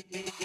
Однако